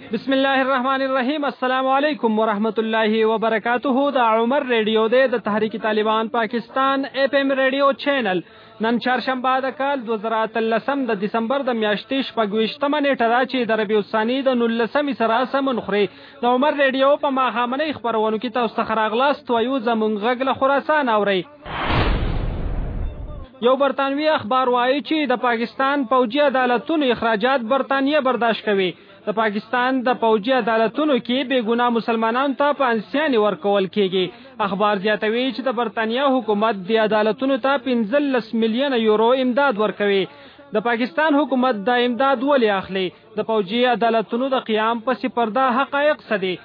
بسم الله الرحمن الرحیم السلام علیکم ورحمت الله وبرکاته دا عمر ریډیو دی د تحریک طالبان پاکستان اف ام ریډیو چینل نن چهارشنبه د کال 2013 د دسمبر د میاشتې شپږویشتمه نیټه ده چې د ربیع الثاني د نولسمې سره سمون خوري د عمر ریډیو په ماښامنۍ خپرونو کې تاسو ته ښه راغلاست وایو زموږ غږ له خراسان اورئ یو برتانوي اخبار وایي چې د پاکستان پوځي عدالتونو اخراجات برتانیه برداشت کوي د پاکستان د پوجي عدالتونو کې بې ګناه مسلمانانو ته پانسیانې ورکول کېږي اخبار زیاتوي چې د برتانیا حکومت د عدالتونو ته 15 میلیون یورو امداد ورکوي د پاکستان حکومت دا امداد ولې اخلي د پوجي عدالتونو د قیام پس پرده حقایق څه دي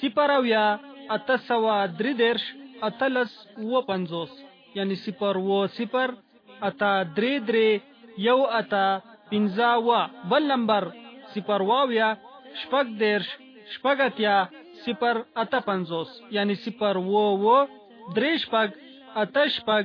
صفر اویا اته سوه درې دېرش اتلس اووه پنځوس یعنی صفر اووه صفر اته درې درې یو اته پنځه اوه بل نمبر صفر واویا شپږ دېرش شپږ اتیا صفر اته پنځوس یعنی صفر اووه اووه درې شپږ اته شپږ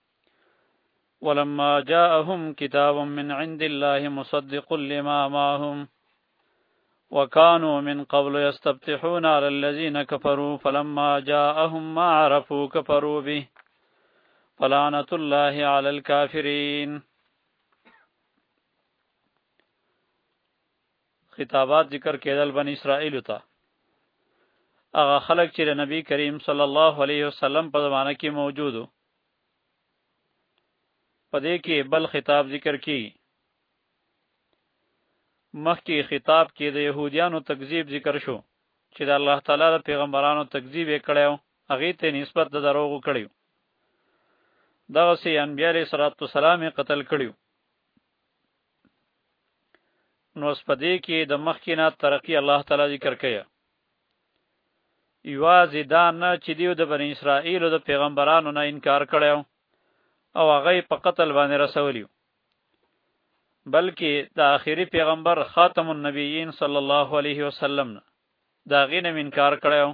ولما جاءهم كتاب من عند الله مصدق لما معهم وكانوا من قبل يستبتحون على الذين كفروا فلما جاءهم ما عرفوا كفروا به فلعنة الله على الكافرين خطابات ذكر کېدل بن إسرائيل خلق چې نبی کریم صلی الله علیه وسلم په زمانه کې موجود په دې کې بل خطاب ذکر کی مخکې خطاب کې د يهوديانو تکذیب ذکر شو چې د الله تعالی د پیغمبرانو تکذیب یې کړو هغه ته نسبت د دروغ کړیو دغه سي انبياله صلوات والسلام قتل کړیو نو سپدې کې د مخکې نه ترقی الله تعالی ذکر کړي یوازې دا نه چې دیو د بنی اسرائیل او د پیغمبرانو نه انکار کړو او هغه په قتل باندې رسولیو بلکې د آخري پیغمبر خاتم النبیین صلی الله علیه وسلم نه دا غینه انکار کړو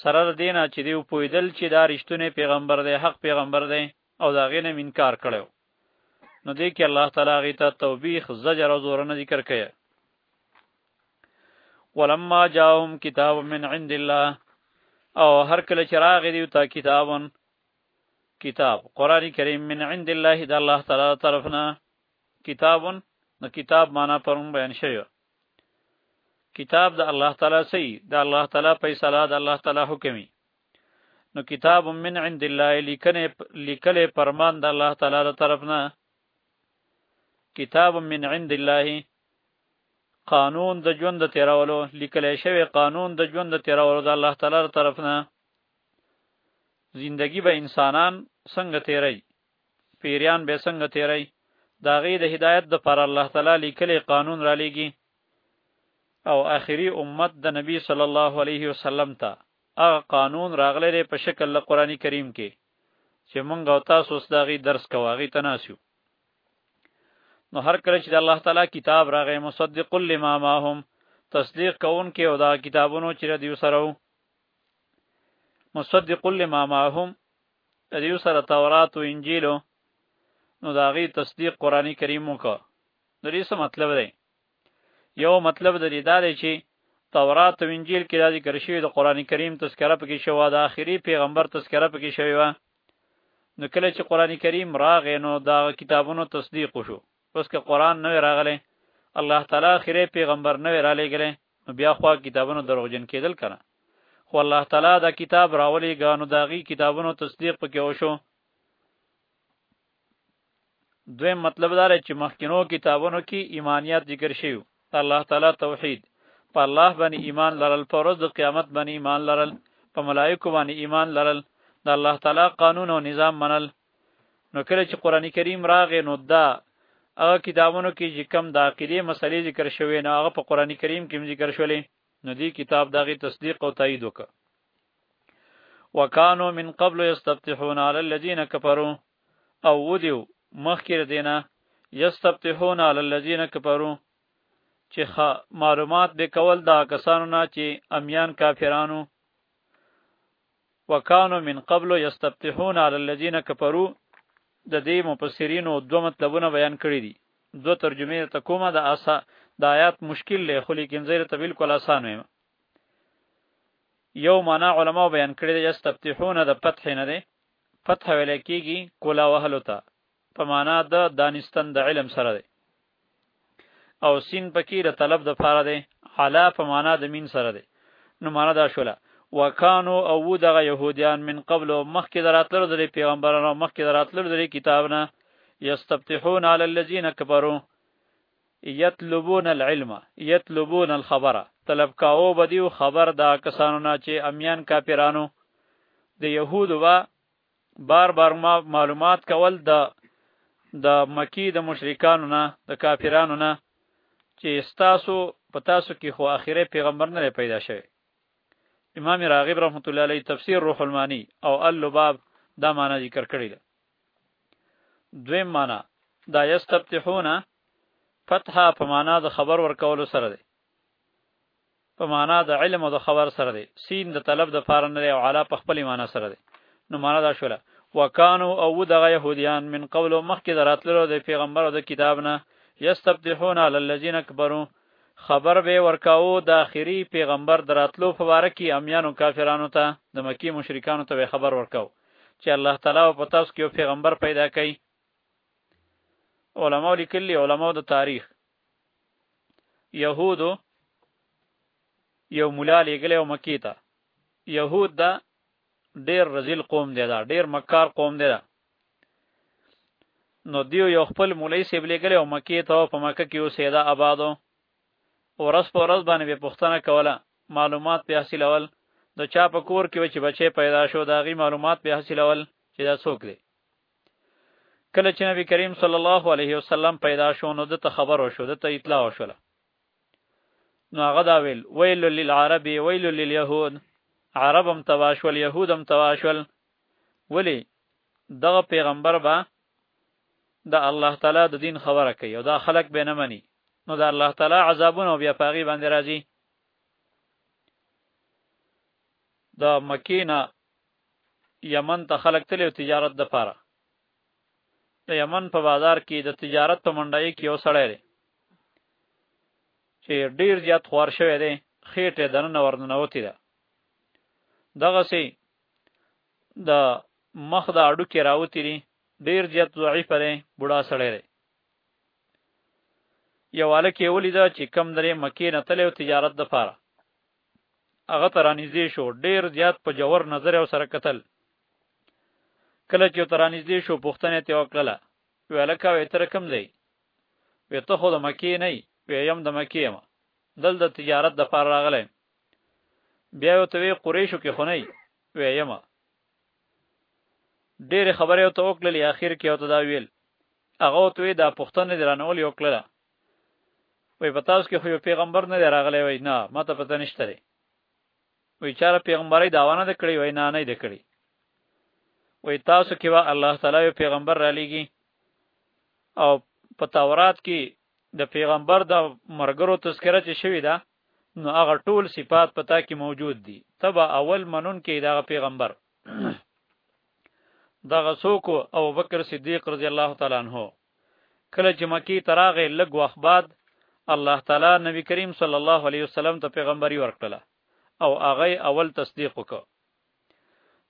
سره دینه چې دیو پویدل چې دا رښتونه پیغمبر دی حق پیغمبر دی او د هغې نه مې انکار کړی و. نو دې کې الله تعالی هغې ته توبیخ، زجر او زورنه ذکر کړې. ولما جاءهم کتاب من عند الله او هر کله چې راغی دیو ته کتابون کتاب قران کریم من عند الله د الله تعالی طرفنا کتابون نو کتاب معنا پرون بیان شوی کتاب د الله تعالی سي د الله تعالی فیصله د الله تعالی حکمي نو کتاب من عند الله لیکنه لیکله پرمان د الله تعالی د طرف نه کتاب من عند الله قانون د ژوند د تیرولو لیکل شوی قانون د ژوند د تیرولو د الله تعالی تر طرف نه زندگی به انسانان څنګه تیری پیریان به څنګه تیری دا غي د هدایت د پر الله تعالی لیکل قانون را لېږي او اخري امت د نبی صلی الله علیه وسلم ته هغه قانون راغلی دی په شکل له قرآني کریم کې چې مونږ او تاسو اوس د هغې درس کوو هغې ته ناست یو نو هر کله چې د الله تعالی کتاب راغی مصدق لما معهم تصدیق کوونکی او دا کتابونو چې د دیو سره وو مصدق لما معهم د دیو سره تورات او انجیل نو دا غي تصدیق قرآني کریم وکړه د دې څه مطلب دی یو مطلب د دې دا دی چې تورات او انجیل کې دا ذکر شوی د قران کریم تذکره پکې شوه د آخري پیغمبر تذکره پکې شوی و نو کله چې قران کریم راغې نو دا کتابونو تصدیق وشو اوس که قران نه راغله الله تعالی آخري پیغمبر نه را لګره نو بیا خو کتابونو دروغجن کېدل کنه خو الله تعالی دا کتاب راولې غانو داغي کتابونو تصدیق پکې وشو دویم مطلب دا دی چې مخکینو کتابونو کې ایمانیات ذکر شوی الله تعالی توحید په الله باندې ایمان لرل په ورځ د قیامت باندې ایمان لرل په ملائکه باندې ایمان لرل د الله تعالی قانون او نظام منل نو کله چې قران کریم راغې نو دا هغه کتابونو کې چې کم د عقیده مسلې ذکر شوی نه هغه په قران کریم کې ذکر شولې نو دی کتاب دغه تصدیق او تایید وکړه وکانو من قبل یستفتحون علی الذین کفروا او ودیو مخکې دینه یستفتحون علی الذین کفروا چې خا معلومات به کول دا کسانو نه چې امیان کافرانو وکانو من قبل یستفتحون علی الذین کفروا د دې مفسرینو دوه مطلبونه بیان کړی دي دوه ترجمه ته کومه د اسا د آیات مشکل له خو لیکن زیر ته بالکل آسان ویم یو مانا علماو بیان کړی ده یستفتحون د فتح نه دی فتح ویل کیږي کولا وهلو ته په معنا د دانستن د علم سره دی او سین پکې د طلب د فاره دی علا په معنا د مين سره دی نو معنا دا شوله وکانو او دغه يهوديان من قبل مخکې دراتلو د پیغمبرانو مخکې دراتلو د کتاب نه یستفتحون علی الذین کفروا یطلبون العلم یطلبون الخبر طلب کاوه به دیو خبر د هغه کسانو نه چې عمیان کافران وو، د یهودو به بار بار معلومات کول د د مکې د مشرکانو نه، د کافرانو نه چې ستاسو په تاسو کې خو اخري پیغمبر نه دی پیدا شوی. امام راغب رحمت الله علیه تفسیر روح المانی او اللباب دا معنی ذکر کړې ده. دویم معنا دا یستفتحون فتح په معنا د خبر ورکولو سره دی په معنا د علم او د خبر سره دی سین د طلب د پاره نه او علا په خپل معنا سره دی نو معنا دا شوله وکانو او دغه يهوديان من قبل مخکې دراتلو د پیغمبر او د کتاب نه یستفتحون علی الذین کبروا خبر به ورکاو د اخیری پیغمبر دراتلو په اړه کې امیانو کافرانو ته د مکی مشرکانو ته خبر ورکاو چې الله تعالی په تاسو کې یو پیغمبر پیدا کړي علماء لیکلي علماء د تاریخ يهودو یو مولا لګلې او مکی ته يهود دا ډیر رزل قوم دی دا ډیر مکار قوم دی دا نو دیو یو خپل مولای سی بلګلې او مکی ته په مکه کې اوسېدا آبادو ورځ په ورځ باندې به پوښتنه کوله، معلومات به حاصلول، د چا په کور کې به چې بچی پیدا شو د هغې معلومات به حاصلول چې دا څوک دی. کله چې نبی کریم صلی الله علیه وسلم پیدا شو نو دته خبر وشو دته اطلاع وشوله نو هغه دا ویل ویل للعرب ویل لليهود عربم تباشول يهودم تباشول ولی دغه پیغمبر با د الله تعالی د دین خبره کوي او دا خلک به نه مني نو د الله تعالی عذابونه بیا پاغي باندې راځي د مکینا یمن ته خلک تللی تجارت د پاره د یمن په بازار کې د تجارت په منډای کې یو سړی دی چې ډیر زیات خوار شوی دی خېټه دننه ورننوتی ده دغه سي د مخ د اډوکې راوتی دی ډیر زیات ضعیف دی بوډا سړی دی یو الک یې ولیده چې کم درې مکې نه تللی او تجارت دپاره هغه ته رانږدې شو ډیر زیات په جوور نظر او سره کتل کله چې ته رانږدې شو پوښتنه یې وکړله وی هلکه وی تر کم دی وی ته خو د مکې نه یې وی یم د مکې یم دلته تجارت دپاره راغلی بیا یو توی قریشو کې خنۍ ویم ډېر خبره او توکل لري اخر کې او تدا ویل هغه توی دا پښتنه درنول یو کړه وی په تاسو کې خو یو پیغمبر نه راغلی وای نه ما ته پته نشته لري وی چار پیغمبري دا ونه د کړی وای نه نه د کړی وی تاسو کې وا الله تعالی یو پیغمبر را لېږي او په تورات کې د پیغمبر د مرګرو تذکره چې شوی ده دا نو هغه ټول صفات په تا کې موجود دي تبا اول منون کې دا پیغمبر دغه څوک او بکر صدیق رضی الله تعالی عنہ کله چې مکی تراغه لګ وخت بعد الله تعالی نبی کریم صلی الله علیه وسلم ته پیغمبري ورکړه او هغه اول تصدیق وکړ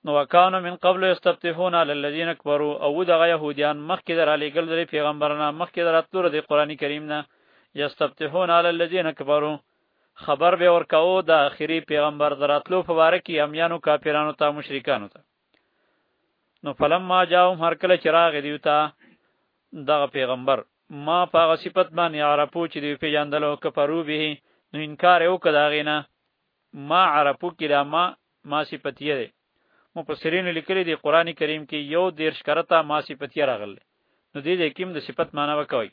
نو وکانو من قبل استفتحون علی الذین اکبروا او دغه يهوديان مخکې در علی ګل درې پیغمبرنا مخکې دراتلو د قران کریم نه یستفتحون علی الذین اکبروا خبر به ورکاو د اخیری پیغمبر دراتلو په واره کې امیانو کافرانو ته مشرکانو ته نو فلم ما جاو هر کله چراغ دیو ته دغه پیغمبر ما پاغه صفت باندې عربو چې دی پیجاندلو کفرو به نو انکار یو کداغینه ما عرفو کې دا ما ما صفتیه دی مفسرینو لیکلي دی قران کریم کې یو دیرش کرتا ما صفتیه راغله نو دې دې کوم د صفت معنی وکوي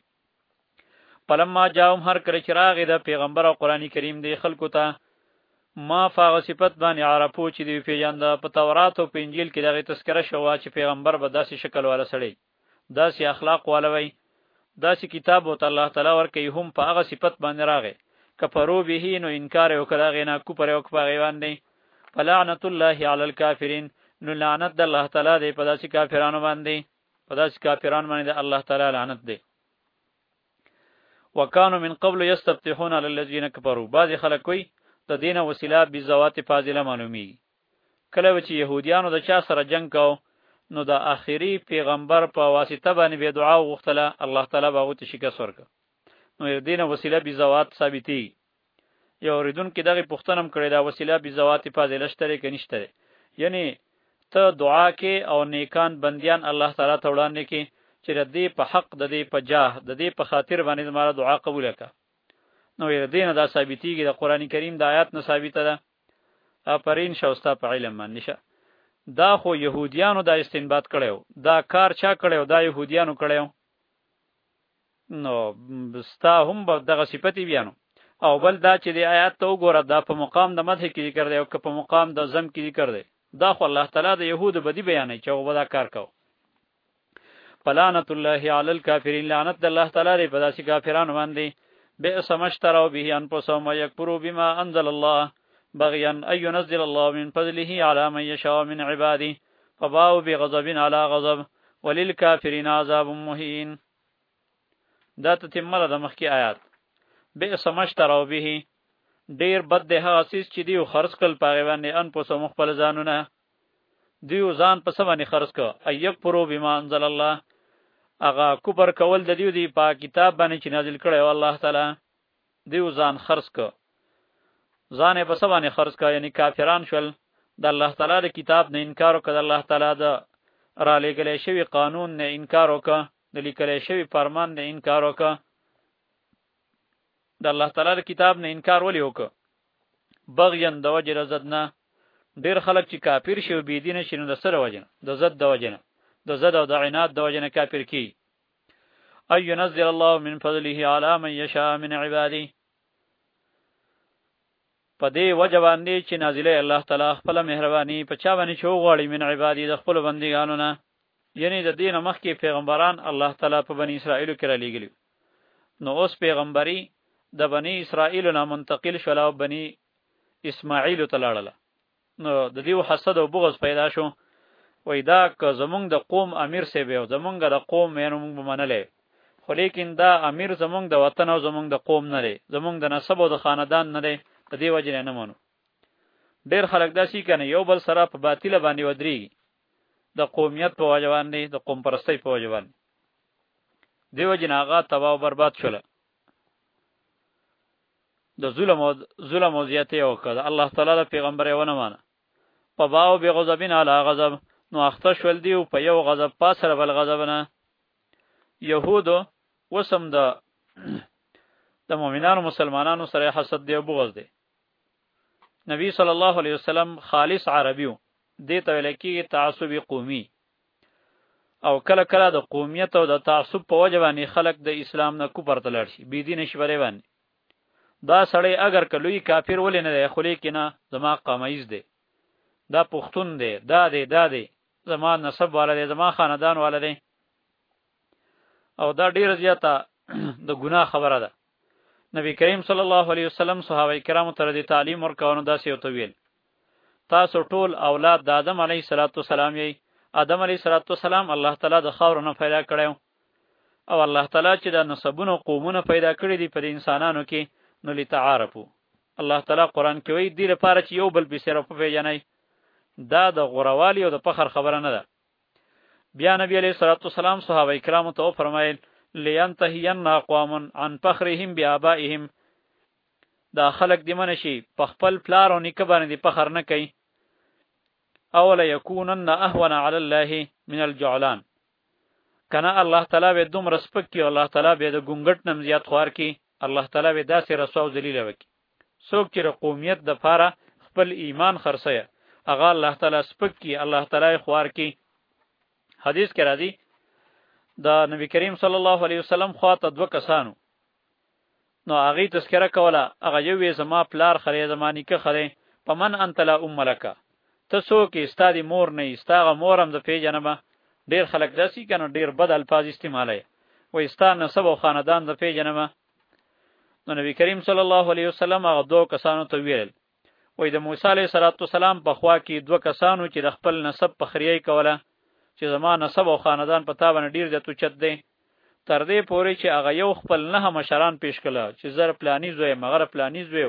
پلمما جاءهم هر کله چې راغی د پیغمبر او قران کریم دی خلکو ته ما فاغ صفت باندې عرفو چې دی پیجاند په تورات او په انجیل کې دغه تذکرہ شو چې پیغمبر به داسې شکل ولا سړی داسې اخلاق واله وی داسې کتاب ورته الله تعالی ورکوي هم په هغه صفت باندې راغی کفرو به نو انکار یې وکړ د هغې نه کفر یې وکړ په هغې باندې فلعنت الله علی الکافرین نو لعنت د الله تعالی دی په داسې کافرانو باندې په داسې کافرانو باندې د الله تعالی لعنت دی وکانو من قبل یستفتحون علی الذین کفروا بعضې خلک کوي د دینه وسیله بزوات فاضله معلومیږي کله به چی یهودیانو د چا سره جنګ کاو نو د اخری پیغمبر په واسطه باندې به دعا وغوښتله الله تعالی به هغه ته شکست ورکړ نو دینه وسیله بی زوات ثابتی یو ردون کې دغه پښتنه هم کړی دا وسیله بی زوات فاضله شتره کې نشتره یعنی ته دعا کې او نیکان بندیان الله تعالی ته وړاندې کې چې د دې په حق د دې په جاه د دې په خاطر باندې زماره دعا قبول کړه نو یې دینه دا ثابتېږي د قران کریم د آیات نه ثابته ده اپرین شه اوستا په علم باندې شه دا خو يهوديانو دا استنباط کړو دا کار چا کړو دا يهوديانو کړو نو ستا هم به دغه صفتی بیانو او بل دا چې د آیات ته وګوره دا په مقام د مدح کې ذکر دی او که په مقام د زم کې ذکر دی دا خو الله تعالی د يهود بدی بیانې چې هغه دا کار کو فلعنت الله علی الکافرین لعنت د الله تعالی دی په داسې کافرانو باندې بئس ما اشتروا به انفسهم ويكفروا بما انزل الله بغيا ان ينزل الله من فضله على من يشاء من عباده فباو بغضب على غضب وللكافرين عذاب مهين دا تتمه د مخکې آیات بئس ما اشتروا به ډیر بد ده هغه سیس چې دیو خرڅ کړل پاغه باندې ان په سم خپل ځانونه دویو ځان په څه باندې خرڅ کړ؟ ان یکفروا بما انزل الله هغه کفر کول د دوی دی په کتاب باندې چې نازل کړی و الله تعالی دوی ځان خرڅ کړ ځان یې په څه باندې خرڅ کړ یعنی کافران شول د الله تعالی د کتاب نه انکار وکړ د الله تعالی د را لېږلی شوي قانون نه انکار وکړ د لیکلی شوي فرمان نه انکار وکړ د الله تعالی د کتاب نه انکار ولې وکړ بغیان د وجه د زد نه ډیر خلک چې کافر شي او بيدین شي نو د سره وجه د زد د وجه نه د زد او د عناد د وجه نه کافر کی اي ينزل الله من فضله على من يشاء من عباده په دې وجه باندې چې نازله الله تعالی خپل مهرباني په چا باندې شو غواړي من عبادي د خپل بندګانو نه یعنی د دین مخکې پیغمبران الله تعالی په بنی اسرائیل کې را لېږلي نو اوس پیغمبري د بني اسرائیلو نه منتقل شوله او بني اسماعیلو ته لاړله نو د دیو حسد او بغض پیدا شو وای دا که زمونږ د قوم امیر سی به زمونږ د قوم یې موږ به منلې خو لیکن دا امیر زمونږ د وطن او زمونږ د قوم نه دی زمونږ د نسب او د خاندان نه دی د دې وجه نه منو ډیر خلک داسي کنه یو بل سره په باطل باندې ودرېږي د قومیت په وجه باندې د قوم پرستۍ په وجه باندې دیو جن هغه تباہ او برباد شول د ظلم او ظلم او زیاته او کړه الله تعالی د پیغمبر یې ونه مانه په باو به غضبین علی غضب نو اخته شول دی او په یو غضب پاس سره بل غضب نه يهود وسم د د مؤمنانو مسلمانانو سره حسد دی او بغض دی نبی صلی الله علیه وسلم خالص عربیو دې ته ویل کېږي تعصب قومي او کله کله د قومیت او د تعصب په وجه باندې خلک د اسلام نه کوپر تلل شي بي دین شي بری باندې دا سړی اگر کلوې کافر ولې نه دی خو لیکن زما قامایز دی دا پښتون دی دا دی دا دی زما نسب والا دی زما خاندان والا دی او دا ډیره زیاته د ګناه خبره ده نبی کریم صلی الله علیه وسلم صحابه کرامو ته د تعلیم ورکاونه داسې یو تویل تاسو ټول اولاد د آدم علیه السلام یې آدم علیه السلام الله تعالی د خاور نه پیدا کړو او الله تعالی چې د نسبونو قومونه پیدا کړی دي پر انسانانو کې نو لتعارفو الله تعالی قران کې وایي د لپاره چې یو بل به سره په پیژنې دا د غوروالي او د فخر خبره نه ده بیا نبی علیہ الصلوۃ والسلام صحابه کرامو ته فرمایل لینتهین اقوام عن فخرهم بآبائهم دا خلق دی منشي په خپل پلار او نیکه باندې فخر نه کوي او لا یکونن اهون علی الله من الجعلان کنه الله تعالی به دوم رسپک کی الله تعالی به د ګنګټ نم زیات خوار کی الله تعالی به داسې رسو ذلیل وکي څوک چې د قومیت د پاره خپل ایمان خرڅوي هغه الله تعالی سپک کی الله تعالی خوار کی حدیث کې راځي د نبی کریم صلی الله علیه وسلم خواته دوه کسانو نو هغه تذکره کوله هغه یو وی زما پلار خره زمانی که خره پمن انت لا ام لک ته څوک استاد مور نه استاغه مورم د پیجنم ډیر خلک داسي کنه ډیر بد الفاظ استعمالای و استاد نسب او خاندان د پیجنم نو نبی کریم صلی الله علیه وسلم هغه دوه کسانو ته ویل وای د موسی علیه السلام په خوا کې دوه کسانو چې د خپل نسب په خریای کوله چې زما نسب او خاندان په تا باندې ډیر زیاتو چت دی تر دې پورې چې هغه یو خپل نه مشران پیش کړه چې زر پلانی زوی مغره پلانی زوی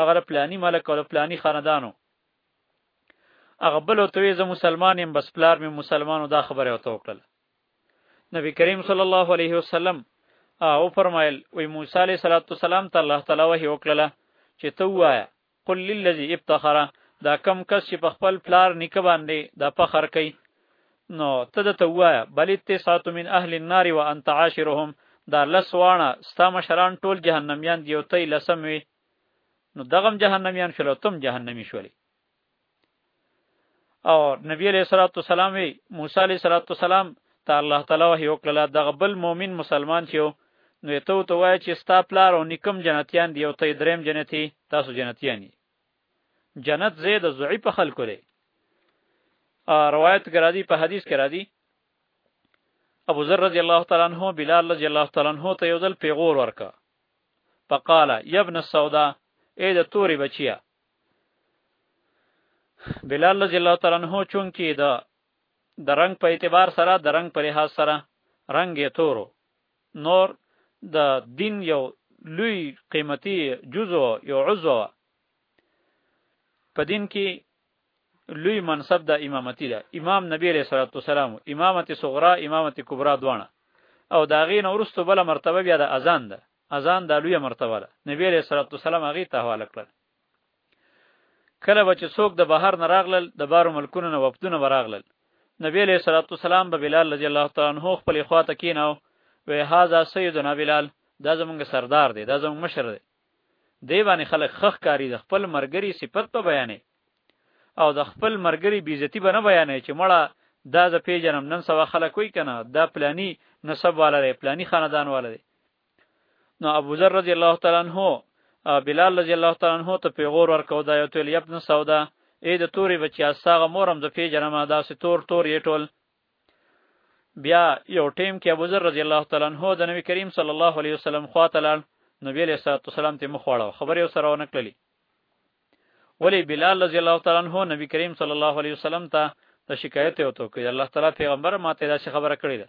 هغه پلانی ملک او پلانی خاندانو هغه بل ته زه مسلمان يم بس پلار مې مسلمانو دا خبره وته وکړه نبی کریم صلی الله علیه وسلم او فرمایل وی موسی علیه السلام ته الله تعالی وحی وکړه چې ته وایا قل للذي ابتخره دا کم کس چې په خپل پلار نیکه باندې دا فخر کوي نو ته د ته وایا بل اتسات من اهل النار وانت عاشرهم دا لسوانه ستا مشران ټول جهنميان دی او ته لسم وي نو دغم جهنميان شول تم جهنمی شولې او نبی علیہ الصلوۃ والسلام وی موسی علیہ الصلوۃ والسلام ته الله تعالی وحی وکړه دا غبل مؤمن مسلمان شو نو ته ته وای چې ستا پلار او نکم جنتیان دی او ته دریم جنتی تاسو جنتیان دی جنت زید زعی په خلکو لري روایت کرا دی په حدیث کرا دی ابو ذر رضی الله تعالی عنہ بلال رضی الله تعالی عنہ ته یو ځل پیغور ورکا فقال یا ابن السودا اې د توري بچیا بلال رضی الله تعالی عنہ چونکی د د رنگ په اعتبار سره د رنگ په لحاظ سره رنگ یې تورو نور د دین یو لوی قیمتي جزو یو عضو په دین کې لوی منصب د امامتی ده امام نبی علیہ الصلوۃ والسلام امامت صغرا امامت کبرا دوانه او دا غین ورستو بل مرتبه بیا د اذان ده اذان دا لویه مرتبه ده، نبي علیه الصلوة والسلام هغې ته حواله کړل. کله به چې څوک د بهر نه راغلل، د بارو ملکونو نه وفدونه به راغلل، نبي علیه الصلوة والسلام به بلال رضي الله تعالی عنه خپلې خوا ته کېناوه، ویې هذا سیدنا بلال، دا زمونږ سردار دی، دا زمونږ مشر دی، دې باندې خلک ښه ښکاري، د خپل مرګري صفت به بیانوي او د خپل مرګري بې عزتي به نه بیانوي چې مړه دا زه پېژنم، نن سبا خلک وایي کنه دا پلاني نسب والا دی، پلاني خاندان والا دی، نو ابو ذر رضی الله تعالی عنہ بلال رضی الله تعالی عنہ ته پیغور ورکو دا یو تل یبن سودا اې د تورې بچیا ساغه مورم ز پیجنم دا سه تور تور یې ټول بیا یو ټیم کې ابو ذر رضی الله تعالی عنہ د نبی کریم صلی الله علیه وسلم خواته لاړ نبی علیہ الصلوۃ والسلام ته مخواړو خبرې سره ونه کړلې ولی بلال رضی الله تعالی عنہ نبی کریم صلی الله علیه وسلم ته د شکایت او تو کې الله تعالی پیغمبر ماته دا خبره کړې ده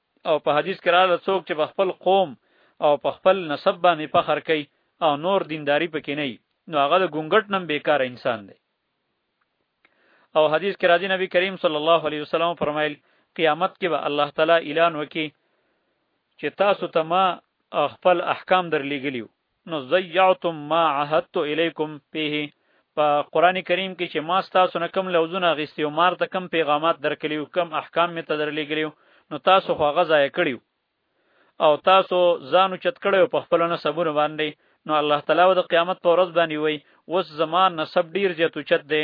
او په حدیث کې راغلی څوک چې په خپل قوم او په خپل نسب باندې فخر کوي او نور دینداری پکې نه نو هغه د ګونګټ نم بیکار انسان دی او حدیث کې راځي نبی کریم صلی الله علیه وسلم فرمایل قیامت کې به الله تعالی اعلان وکي چې تاسو ته ما خپل احکام درلېګلیو نو ضیعتم ما عهدت الیکم فیه په قران کریم کې چې ما تاسو نه کم لوزونه اغیستی او مارته کم پیغامات درکلیو کم احکام می تدرلیګلیو نو تاسو خو غزا یې کړیو او تاسو ځانو چت کړیو په خپل نسبونه باندې نو الله تعالی د قیامت پر ورځ باندې وای وس زمان نسب ډیر جتو چت دی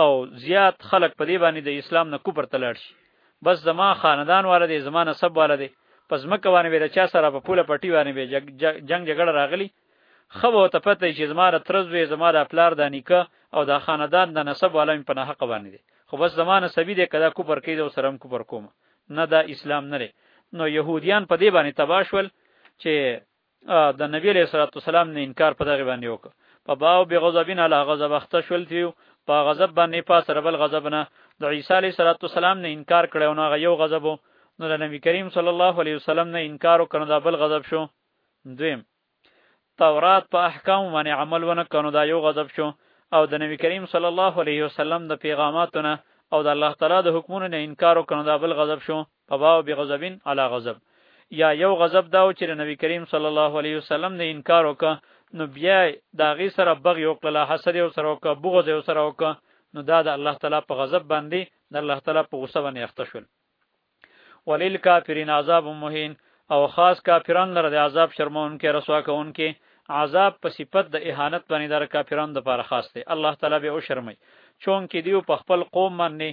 او زیات خلک په دې باندې د اسلام نه کفر ته لاړ شي بس زما خاندان والا دی زما نسب والا دی په ځمکه باندې به د چا سره په پوله پټي باندې به جګ جګ جنګ جګړه راغلي خو به ورته پته وي چې زما د تره زوی زما د پلار د نیکه او د خاندان د نسب والا مې په ناحقه باندې دی خو بس زما نسبي دی که دا کفر کوي زه ورسره هم کفر کوم نه دا اسلام نه دی نو یهودیان په دې باندې تباه شول چې د نبی علیہ الصلوۃ والسلام نه انکار په دغه باندې وکړ په باو به غضبین علی غضب اخته شول تیو په غضب باندې په سره بل غضب نه د عیسی علیہ الصلوۃ والسلام نه انکار کړو نو هغه یو غضب نو د نبی کریم صلی الله علیه وسلم نه انکار وکړ دا بل غضب شو دویم تورات په احکام باندې عمل ونه کړو دا یو غضب شو او د نبی کریم صلی الله علیه وسلم د پیغاماتونه او د الله تعالی د حکمونو نه انکار وکړو دا بل غضب شو فباء بغضب علی غضب یا یو غضب دا و چې د نبی کریم صلی الله علیه وسلم نه انکار وکړ نو بیا دا غي سره بغي وکړه حسد یو سره وکړه بغض یو سره وکړه نو دا د الله تعالی په غضب باندې د الله تعالی په غصه باندې اخته شول ولل کافرین عذاب مهین او خاص کافران لره د عذاب شرمون کې رسوا کون کې عذاب په صفت د اهانت باندې در کافرانو لپاره خاص دی الله تعالی به او شرمای چون کې دیو په خپل قوم باندې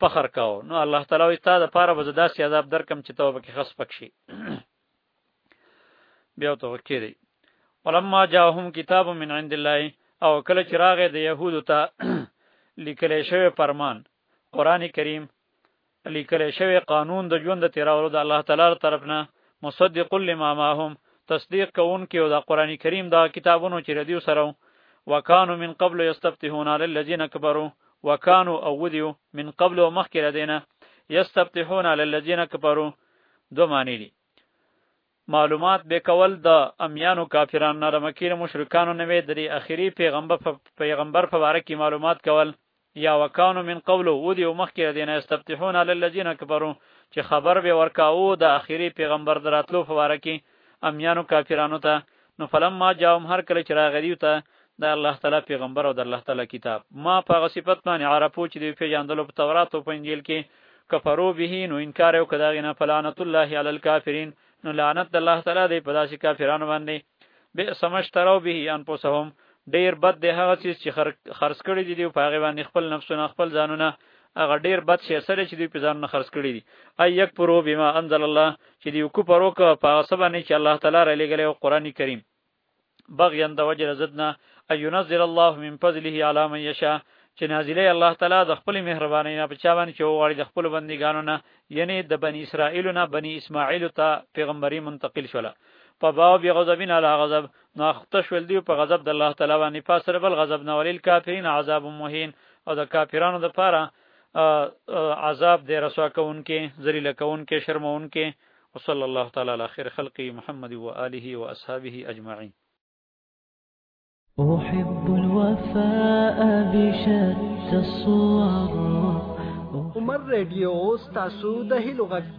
فخر کاو نو الله تعالی وی تا د پاره به داسې عذاب درکم چې توبه کې خص پک شي بیا ته وکړي ولما جاءهم کتاب من عند الله او کله چې راغې د يهودو ته لیکل شوی فرمان قران کریم لیکل شوی قانون د ژوند تیرولو د الله تعالی طرفنا مصدق لما ماهم تصدیق کوون کې او د قران کریم دا کتابونو چې ردیو سره وکانو من قبل یستفتحون علی الذین کبروا وکانو او ودیو من قبل او مخکې له دینه یستفتحون علی الذین کفروا دو معنی دي معلومات به کول د امیانو کافرانو نه د مکې له مشرکانو نه وي د اخیری پیغمبر په پیغمبر په باره کې معلومات کول یا وکانو من قبل او دی مخکې دین استفتحون علی الذین کفروا چې خبر به ورکاو د اخیری پیغمبر دراتلو په باره کې امیانو کافرانو ته نو فلما جاءهم هر کله چې راغی دیو ته د الله تعالی پیغمبر او د الله تعالی کتاب ما په هغه صفت باندې عرفو چې دوی پیژندلو په تورات او په انجیل کې کفرو به نو انکار یې وکړ دغه نه فلانت الله علی الکافرین نو لعنت الله تعالی دې په داسې کافرانو باندې به سمشترو به انفسهم ډیر بد دی هغه چیز چې خرڅ کړي دي په هغه باندې خپل نفسونه خپل ځانونه هغه ډیر بد شي سره چې دوی په ځان نه خرڅ کړي دي اي یک پرو بما انزل الله چې دی کو پرو کو په سبا نه چې الله تعالی را لګلې او قران کریم بغیان د وجر زدنا اينزل الله من فضله على من يشاء چې نازلې الله تعالی د خپل مهرباني نه په چا باندې چې وغواړي د خپل بندګانو نه یعنی د بنی اسرائیل نه بنی اسماعیل ته پیغمبري منتقل شوله په باو بی غضبین علی غضب نو اختش ول دی په غضب د الله تعالی باندې پاسره بل غضب نه ولیل کافرین عذاب مهین او د کافرانو د پاره عذاب دې رسوا کوونکې ذلیل کوونکې شرمونکې وصلی الله تعالی علی خیر خلق محمد و آله و اصحابه اجمعین أحب الوفاء بشتى الصور عمر راديو تاسو د هیلو غږ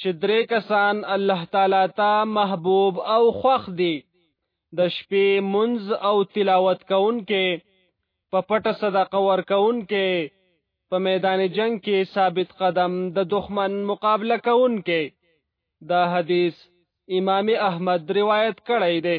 چې درې کسان الله تعالی ته محبوب او خوښ دي، د شپې منځ او تلاوت کوونکې، په پټه صدقه ورکوونکې، په میدان جنګ کې ثابت قدم د دښمن مقابله کوونکې. دا حدیث امام احمد روایت کړی دی.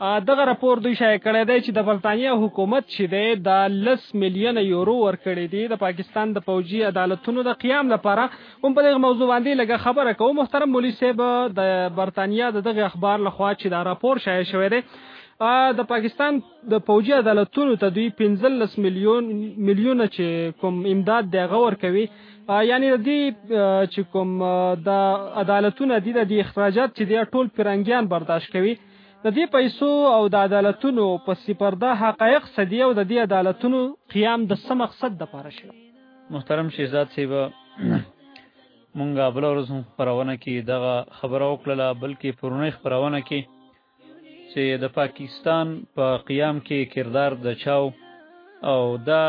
دغه راپور دوی شایع کړی دی چې د برتانیا حکومت چې دی د لس میلیونه یورو ورکړي دي د پاکستان د پوجي عدالتونو د قیام لپاره هم په دغه موضوع باندې لږه خبره کوو محترم مولوي صاحب د برتانیا د دغه اخبار لخوا چې دا راپور شایع شوی دی د پاکستان د پوجي عدالتونو ته دوی 15 میلیون میلیونه چې کوم امداد دی غور کوي یعنی د دې چې کوم د عدالتونو د دې اخراجات چې دی ټول پرنګیان برداشت کوي د دې پیسو او د عدالتونو په سپرده حقایق څه دي او د دې عدالتونو قیام د څه مقصد دپاره شوی؟ محترم شهزاد صاحب مونږه بل ورځ هم خبرونه کې دغه خبره وکړه بلکې پرونی خبرونه کې چې د پاکستان په پا قیام کې کردار د چاو او دا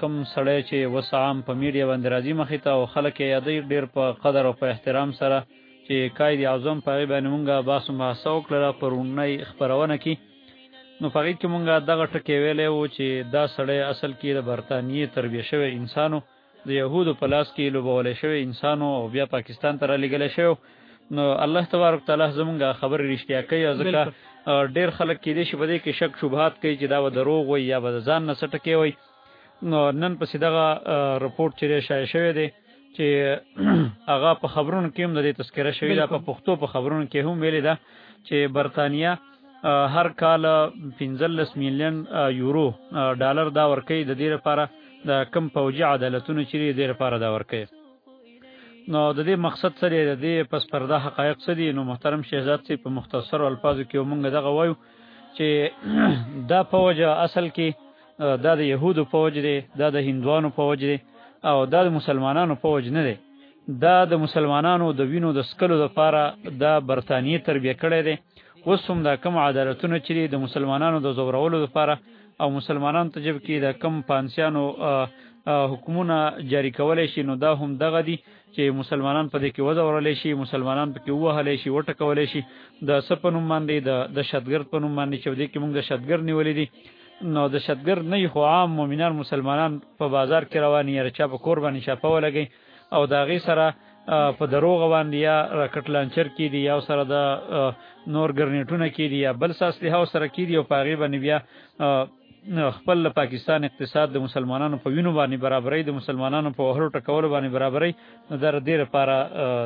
کم سړی چې وسعام په میډیا باندې راځي مخې ته او خلک یې یادې ډیر په قدر او په احترام سره چې قائد اعظم په هغه باندې مونږه باس مباحثه وکړه پر اونۍ خبرونه کې نو په هغه کې مونږه دغه ټکی ویلې وو چې دا سړی اصل کې د برتانیې تربیه شوی انسانو د يهودو په لاس کې لوبول شوی انسانو او بیا پاکستان ته را لګل شوی نو الله تبارک تعالی زمونږه خبر رښتیا کوي ځکه ډیر خلک کې دې شي بده کې شک شوبات کوي چې دا و دروغ وي یا به ځان نه سټکې وي نن پسې دغه رپورټ چې شایع شوی دی چې هغه په خبرونو کې هم د تذکره شوی دا په پښتو په خبرونو کې هم ویل دا چې برتانیا هر کال 15 میلیون یورو ډالر دا ورکړي د دې لپاره د کم پوجي عدالتونو چې د دې لپاره دا ورکړي نو د دې مقصد سره د دې پس پرده حقایق څه دي نو محترم شهزاد سي په مختصر الفاظو کې مونږ دغه وایو چې دا پوجا اصل کې دا د يهودو په وجه دی دا د هندوانو په وجه دی او دا د مسلمانانو په وجه نه دی دا د مسلمانانو د وینو د سکلو لپاره د برتانیې تربیه کړی دی اوس هم دا کم عدالتونه چې د مسلمانانو د زورولو لپاره او مسلمانان ته جب کې د کم پانسیانو حکومتونه جاری کولای شي نو دا هم دغه دي چې مسلمانان په دې کې وځورل شي مسلمانان په کې وهل شي وټه کولای شي د سپنوم باندې د شتګرد په نوم باندې چې دې کې موږ د شتګرد نیولې دي نو دهشتګرد نه وي خو عام مؤمنان مسلمانان په بازار کې روان وي یا د چا په کور باندې چاپه ولګي او د هغې سره په دروغ باندې یا راکټ لانچر کې دي یا سره د نور ګرنیټونه کې دي یا بل ساس له سره کې دي او په هغې باندې بیا خپل پاکستان اقتصاد د مسلمانانو په وینو باندې برابرې د مسلمانانو په وهلو ټکول باندې برابرې نظر ډیر لپاره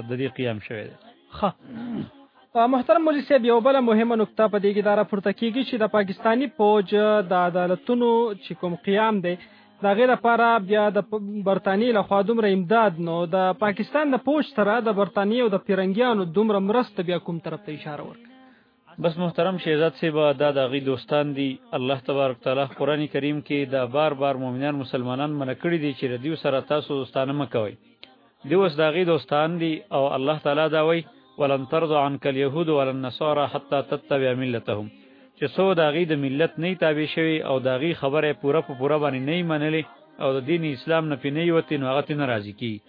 د دې قیام شوی دی خا محترم مولوي صاحب یو بل مهمه نقطه په دې کې دا راپورته کیږي چې د پاکستانی پوج د عدالتونو چې کوم قیام دی دا غیر لپاره بیا د برتانی له خوا دومره امداد نو د پاکستان د پوج سره د برتانی او د پیرنګیانو دومره مرسته بیا کوم طرف ته اشاره ورکړي بس محترم شهزاد صاحب دا د غي دوستان دي الله تبارک تعالی قران کریم کې دا بار بار مؤمنان مسلمانان منکړي دي چې ردیو سره تاسو دوستانه مکوي دی اوس د هغوی دوستان دي او الله تعالی دا وایي ولن ترضى عنك اليهود ولا النصارى حتى تتبع ملتهم چې څو د هغوی د ملت نه تابع شوي او د هغوی خبره یې پوره په پوره باندې نه منلې او د دین اسلام نه پې نه وتې نو هغه ترې نه راضي کېږي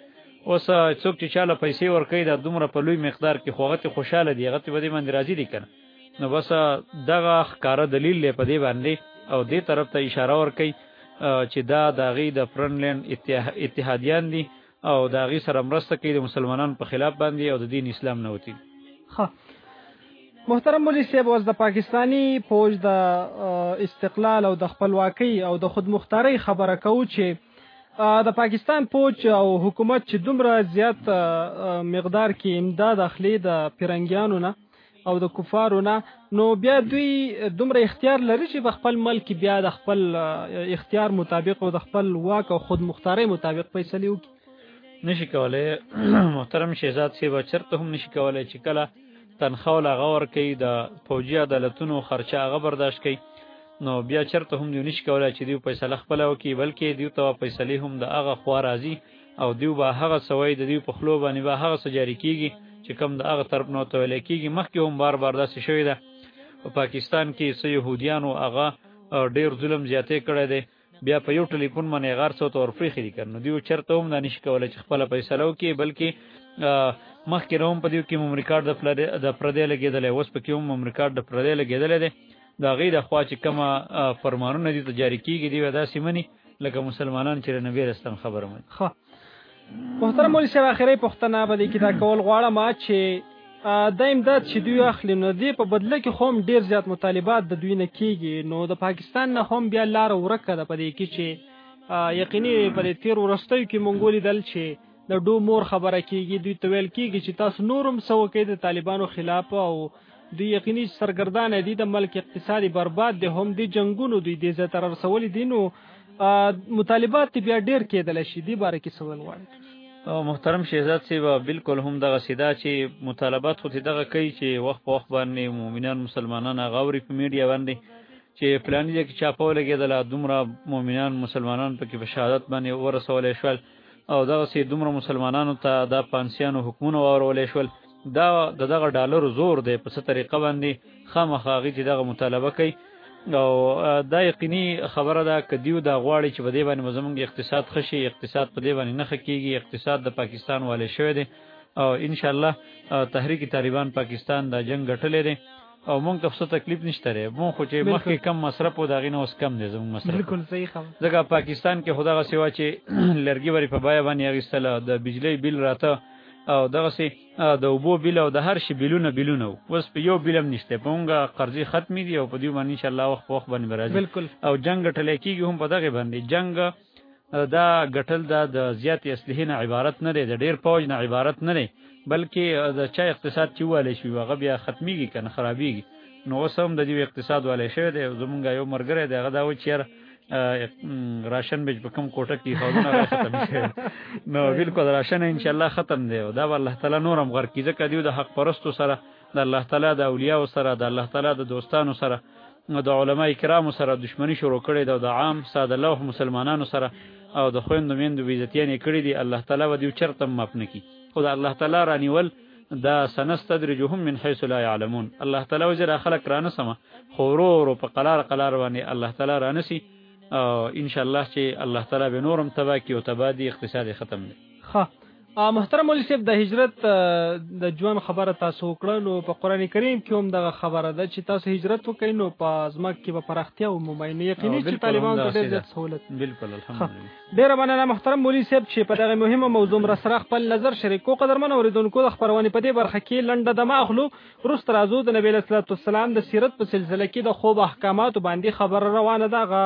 اوس څوک چې چا له پیسې ورکوي دا دومره په لوی مقدار کې خو هغه ترې خوشحاله دي هغه ترې په دې باندې راضي دي که نه نو بس دغه ښکاره دلیل لې په دې باندې او دې طرف ته اشاره ور کوي چې دا داغي د فرنلند اتحادیان دي او داغي سره مرسته کوي د مسلمانانو په خلاف باندې او د دین اسلام نه وتی ها محترم مولوی صاحب اوس د پاکستانی فوج د استقلال او د خپلواکۍ او د خودمختاری خبره کوو چې د پاکستان فوج او حکومت چې دومره زیات مقدار کې امداد اخلي د پیرنګیانو نه او د کفارو نه نو بیا دوی دومره اختیار لري چې په خپل ملک کې بیا د خپل اختیار مطابق او د خپل واک او خودمختارۍ مطابق فیصلې وکړي نشي کولای محترم شهزاد سی بچرته هم نشي کولای چې کله تنخوا لا غور کوي د فوجي عدالتونو خرچه هغه برداشت کوي نو بیا چرته هم دی نشي کولای چې دی فیصله خپل وکړي بلکې دی ته فیصله هم د هغه خو راځي او دیو به هغه څه وایي د دیو په خلو باندې به هغه څه جاری کیږي چې کم د هغه طرف نه تویل کیږي مخکې هم بار بار داسې شوی ده په پاکستان کې څه يهوديانو هغه ډیر ظلم زیاتې کړی دی بیا په یو ټلیفون باندې غار څو تور فری خري کړ نو دیو چرته هم نه نشي کولای چې خپل فیصله وکړي بلکې مخکې روم په دیو کې مم ریکارډ د فلر د پردې لګیدل اوس په کې هم مم ریکارډ د پردې لګیدل دی دا غیر خوا چې کومه فرمانونه دي ته جاری کیږي دی دا سیمنی لکه مسلمانان چې نبی رسول خبر مې خو محترم مولوی صاحب اخیری پښتنه به دې کتاب کول غواړم ما چې دا امداد چې دوی اخلي نو دې په بدله کې هم ډیر زیات مطالبات د دوی نه کیږي نو د پاکستان نه هم بیا لار ورکه ده په دې کې چې یقیني په دې تیر ورستیو کې مونږ ولیدل چې د ډو مور خبره کیږي دوی ته ویل کیږي چې تاسو نورم څه وکړئ د طالبانو خلاف او دوی یقیني سرګردان دي د ملک اقتصادي برباد دي هم دي جنگونو دوی دې زه تر رسول دي نو مطالبات بیا ډیر کېدل شي دی باره کې سوال غواړي محترم شهزاد صاحب بالکل هم دغه سیدا چې مطالبات خو دغه کوي چې وخت په وخت باندې مؤمنان مسلمانان غوري په میډیا باندې چې پلان دې کې چاپو لګیدل دومره مؤمنان مسلمانان په کې په شهادت باندې ورسول شول او دغه سي دومره مسلمانانو ته د پانسیانو حکمونه واورول شول دا د دغه ډالر زور دی په څه طریقه باندې خامخا غي چې دغه مطالبه کوي او دا یقیني خبره ده ک دیو دا غواړي چې په دې باندې زمونږ اقتصاد خشي اقتصاد په دې باندې نه خکېږي اقتصاد د پاکستان والي شوی دی او ان شاء الله تحریک طالبان پاکستان دا جنگ غټلې دي او مونږ ته څه تکلیف نشته ری مونږ خو چې مخکې کم مصرف و دا غینه اوس کم دی زموږ مصرف بالکل صحیح خبر ځکه پاکستان کې خدغه سیوا چې لرګي وری په بای باندې اغستله د بجلی بیل راته او دغه سي د وبو بیل او د هر شي بیلونه بیلونه اوس په یو بیلم نشته په مونږ قرضې ختمې دي او په دې باندې ان شاء الله وخت وخت باندې راځي او جنگ ټلې کیږي هم په دغه باندې جنگ دا ګټل دا د زیات اصلي نه عبارت نه دی د ډیر پوج نه عبارت نه دی بلکې د چا اقتصاد چې والي شي هغه بیا ختميږي کنه خرابيږي نو اوس هم د دې اقتصاد والي شوی دی زمونږ یو مرګره دی هغه دا و چیر راشن بج په کوم کوټه کې هاونه ختم شي نو بالکل راشن ان شاء الله ختم دی او دا الله تعالی نورم غر کیږي کدیو د حق پرستو سره د الله تعالی د اولیاء سره د الله تعالی د دوستانو سره د علما کرامو سره دښمنی شروع کړي ده د عام ساده لوح مسلمانانو سره او د خويند میند ویزتیان کړي دي الله تعالی و دې چرته ماپ نکي خدای الله تعالی رانیول دا سنستدرجهم من حيث لا يعلمون الله تعالی وزر خلق رانه سما خورو ورو په قلار قلار باندې الله تعالی رانسي او ان شاء الله چې الله تعالی به نورم تبا کی او تبا دی اقتصاد ختم دی خا محترم مولوی صاحب د هجرت د ژوند خبره تاسو وکړه نو په قران کریم کې هم دغه خبره ده چې تاسو هجرت وکړئ نو په ځمکه کې به پراختیا ومومئ نو یقیني چې طالبان ته ډېر زیات سهولت بالکل الحمدلله ډېره مننه محترم مولوی صاحب چې په دغه مهمه موضوع را سره خپل نظر شریک کو قدرمن اوریدونکو د خبرونه په دې برخه کې لنډه دمه اخلو روست راځو د نبی صلی الله علیه وسلم د سیرت په سلسله کې د خوب احکامات باندې خبره روانه ده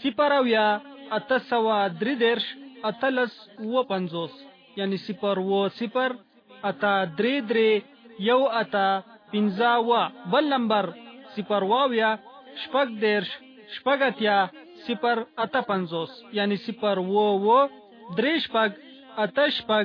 صفر اویا اته سوه درې دېرش اتلس اووه پنځوس یعنی صفر اووه صفر اته درې درې یو اته پنځه اووه بل نمبر صفر اوه اویا شپږ دېرش شپږ اتیا صفر اته پنځوس یعنی صفر اووه اووه درې شپږ اته شپږ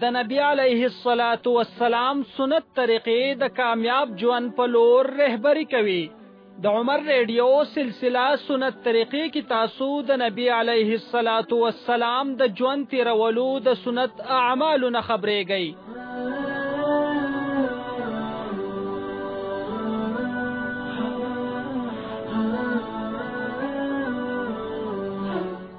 د نبی علیه الصلاة والسلام سنت طریقې د کامیاب ژوند په لور رهبري کوي د عمر ریډیو سلسله سنت طریقې کې تاسو د نبی علیه الصلاة والسلام د ژوند تیرولو د سنت اعمالو نه خبرېږئ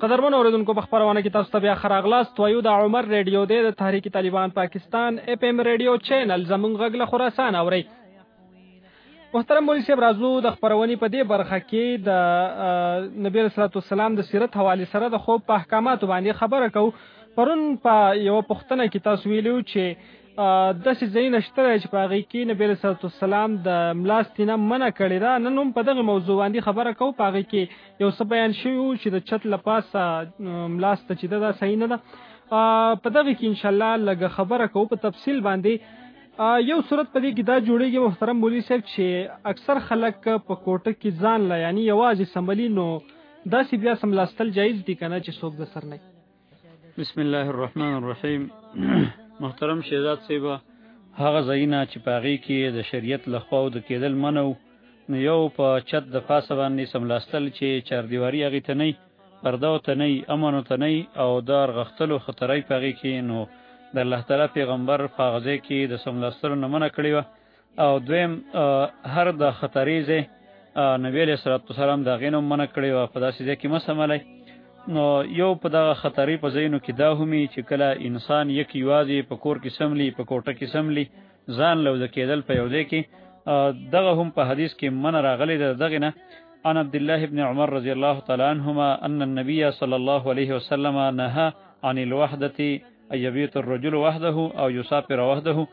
قدرمن اوریدونکو په خبرونه کې تاسو ته بیا خراغلاست وایو د عمر ریډیو دی د تحریک طالبان پاکستان اپ ام ریډیو چینل زمونږ غږ له خراسان اوري محترم مولوی صاحب راځو د خبرونې په دې برخه کې د نبی رسول الله سلام د سیرت حواله سره د خوب په احکاماتو باندې خبره کوو پرون په یو پښتنه کې تاسو ویلو چې داسې ځایونه شته دی چې په هغې کې نبي علیه صلات وسلام د ملاستي نه منع کړې ده نن هم په دغه موضوع باندې خبره کوو په هغې کې یو څه بیان شوي وو چې د چت له پاسه ملاسته چې ده دا صحیح نه ده په دغه کې انشاءالله لږه خبره کوو په تفصیل باندې یو صورت په دې کې دا جوړیږي محترم مولوي صاحب چې اکثر خلک په کوټه کې ځان لا یعنی یوازې سمبلی نو داسې بیا سملاستل جایز دي کنه چې څوک د سر نه بسم الله الرحمن الرحیم محترم شهزاد صاحب هغه زینا چې پاغي کې د شریعت له خوا د کېدل منو نو یو په چت د فاسه باندې سملاستل چې چار دیواری هغه ته نه پرده او ته نه امن او ته نه او دار غختلو خطرې پاغي کې نو د الله تعالی پیغمبر فاغزه کې د سملاستل نه منع کړی و او دویم هر د خطرې ځای نبی علیه الصلاۃ والسلام د غینو منع کړی او په داسې ځای کې مسملای نو یو په دغه خطرې په ځینو کې دا همي چې کله انسان یک یوازې په کور کې سملی په کوټه کې سملی ځان لوز کېدل په یو ځای کې دغه هم په حدیث کې من راغلی ده دغه نه عن عبد الله ابن عمر رضی الله تعالی عنهما ان النبي صلی الله علیه وسلم نهى عن الوحده ایبیت الرجل وحده او یسافر وحده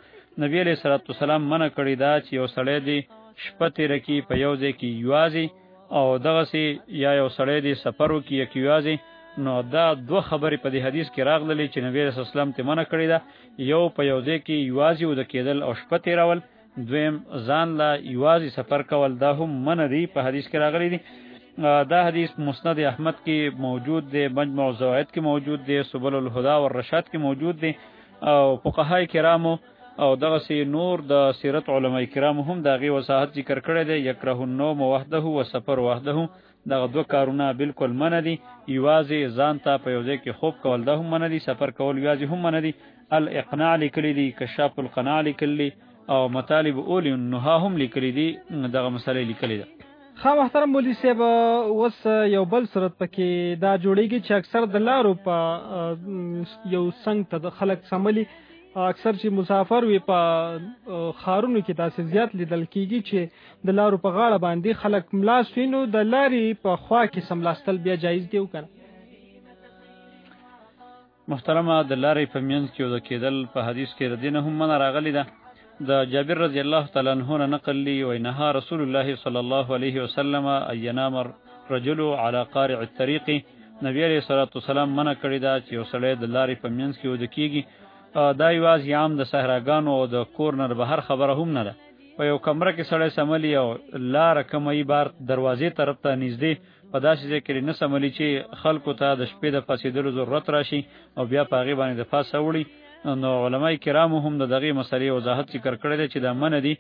نبی علیہ الصلوۃ والسلام منع کړی دا چې یو سړی دی شپه تیر کی په یو ځای کې یوازې او دغه سي یا یو سړی دی سفر وکي یا کیوازې نو دا دوه خبرې په دې حدیث کې راغللې چې نبی رسول الله ته منع کړی دا یو په یو ځای کې یوازې ود کېدل او شپه تیرول دویم ځان لا یوازې سفر کول دا هم من دی په حدیث کې راغلی دی دا حدیث مسند احمد کې موجود دی مجموع زوائد کې موجود دی سبل الهدى والرشاد کې موجود دی او فقهای کرامو او دغه سی نور د سیرت علما کرام هم دغه وساحت ذکر کړی دی یکره النوم وحده و سفر وحده دغه دوه کارونه بالکل منع دي یوازې ځان ته په یو ځای کې خوب کول دا هم منع دي سفر کول یوازې هم منع دي الاقناع لیکلي دي کشاف القناع لیکلي او مطالب اول النها هم لیکلي دي دغه مسله لیکلي ده خا محترم مولوی صاحب اوس یو بل صورت پکې دا جوړیږي چې اکثر د لارو په یو څنګ ته د خلک سملی اکثر چې مسافر وي په خارونو کې داسې زیات لیدل کیږي چې د لارو په غاړه باندې خلک ملا سوي نو د لاري په خوا کې سملاستل بیا جایز دی وکنه محترمه د لارې په منځ کې د کېدل په حدیث کې د دین هم من راغلی ده د جابر رضی الله تعالی عنہ نه نقل لی او نه رسول الله صلی الله علیه وسلم اينام رجل على قارع الطريق نبی علیہ الصلوۃ والسلام منع کړی دا چې وسړی د لارې په منځ کې ود کیږي دا یواز یام د صحراګانو او د کورنر بهر خبره هم نه ده په یو کمره کې سړی سملی او لار کمې بار دروازې طرف ته نږدې په داسې ځای کې نه سملی چې خلکو ته د شپې د فسیدلو ضرورت راشي او بیا په غي باندې د فاسه وړي نو علما کرام هم د دغه مسلې وضاحت ذکر کړی دی چې دا من دي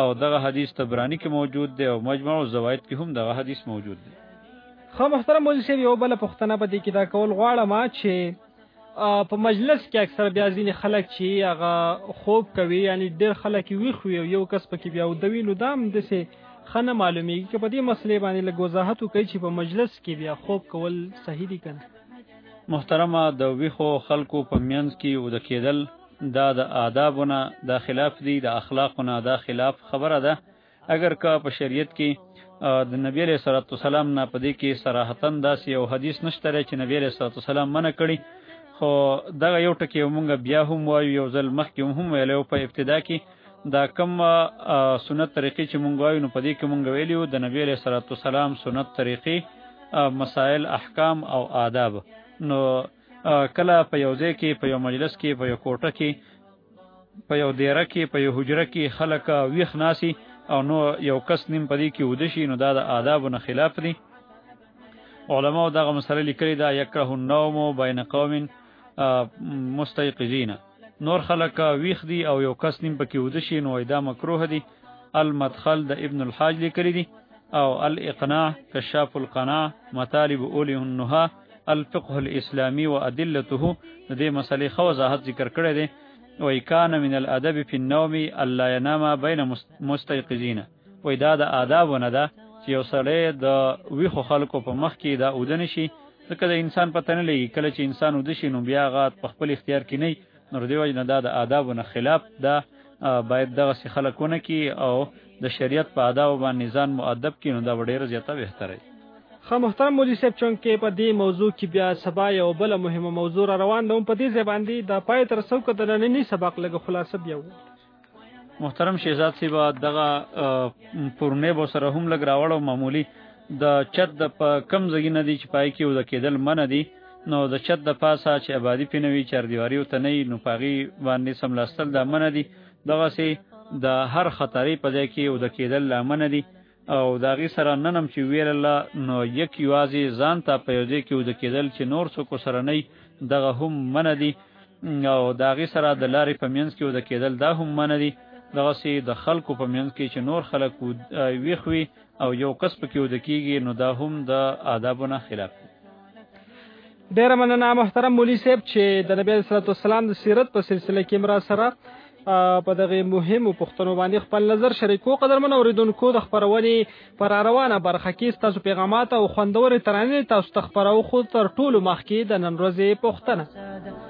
او دغه حدیث تبرانی کې موجود دی او مجمع الزوائد کې هم دغه حدیث موجود دی خو محترم مولوی صاحب یو بل پښتنه په دې کې دا کول غواړم چې په مجلس کې اکثر بیا ځینې خلک چې هغه خوب کوي یعنی ډېر خلک ویښ وي او یو کس پکې بیا ودوي نو دا هم داسې ښه نه معلومېږي که په دې مسلې باندې لږ وضاحت وکړي چې په مجلس کې بیا خوب کول صحیح دي که نه محترمه د ویښو خلکو په منځ کې وده کېدل دا د آدابونه دا خلاف دی د اخلاقونه دا خلاف خبره ده اگر که په شریعت کې د نبی علیہ الصلوۃ والسلام نه پدې کې صراحتا داس یو حدیث نشته لري چې نبی علیہ الصلوۃ والسلام منع کړي خو دا یو ټکی مونږ بیا هم وایو یو ځل مخ کې هم ویلو په ابتدا کې دا کم سنت طریقې چې مونږ وایو نو پدې کې مونږ ویلو د نبی علیہ الصلوۃ والسلام سنت طریقې مسائل احکام او آداب نو کله په یو ځای کې په یو مجلس کې په یو کوټه کې په یو دیره کې په یو حجره کې خلک ویخ ناسي او نو یو کس نیم پدې کې ودشي نو دا د آداب نه خلاف دي علما دغه مسله لیکلي دا یکره النوم بین قوم مستيقظین نور خلک ویخ دي او یو کس نیم پکې ود شي نو دا مکروه دي المدخل د ابن الحاج لیکلي دي او الاقناع کشاف القناع مطالب اولی النها الفقه الاسلامي وادلته د دې مسلې خو وضاحت ذکر کړی دی وای کان من الادب فی النوم الا ينام بین مستيقظین وای دا د آداب نه ده چې یو سړی د ویخو خلکو په مخ کې دا اودن شي ځکه د انسان پته نه لګي کله چې انسان ود شي نو بیا غات په خپل اختیار کې نه نور دی وجه نه دا د آداب نه خلاف دا باید دغه څه خلکونه کې او د شریعت په آداب باندې ځان مؤدب کې نو دا ډیره زیاته بهتره خو محترم مولوی صاحب چونکه په دې موضوع کې بیا سبا یو بل مهمه موضوع را روان ده په دې ځای باندې د پای تر څو کده نننی سبق لګ خلاصه بیا وو محترم شیزاد سی با دغه پرونه بو سره هم لګ راوړو معمولی د چت د په کم زګی نه دی چې پای کې ود کېدل من دی نو د چت د پاسه چې آبادی پینوي چر دیواری او تنه نو پاغي باندې سم لاستل د من دی دغه سي د هر خطرې په ځای کې ود کېدل لامن دی او د هغې سره ننم چې ویرله نو یک یوازې ځان ته په یو ځای کې وده کېدل چې نور څوک سره نه دغه هم منه دي او د هغې سره د لارې په منځ کې وده کېدل دا هم منه دي دغسې د خلکو په منځ کې چې نور خلک ویښ وي او یو کس پکې وده کېږي نو دا هم د آدابو نه خلاف ډیره مننه محترم مولوی صاحب چې د نبی صلی الله علیه وسلم د سیرت په سلسله کې مرا سره په دغه مهمو پښتنو باندې خپل نظر شریکو قدرمن اوریدونکو د خبرونې پر روانه برخه کې تاسو پیغامات او خوندورې ترانې تاسو تخبرو خو تر ټولو مخکې د نن ورځې پښتنه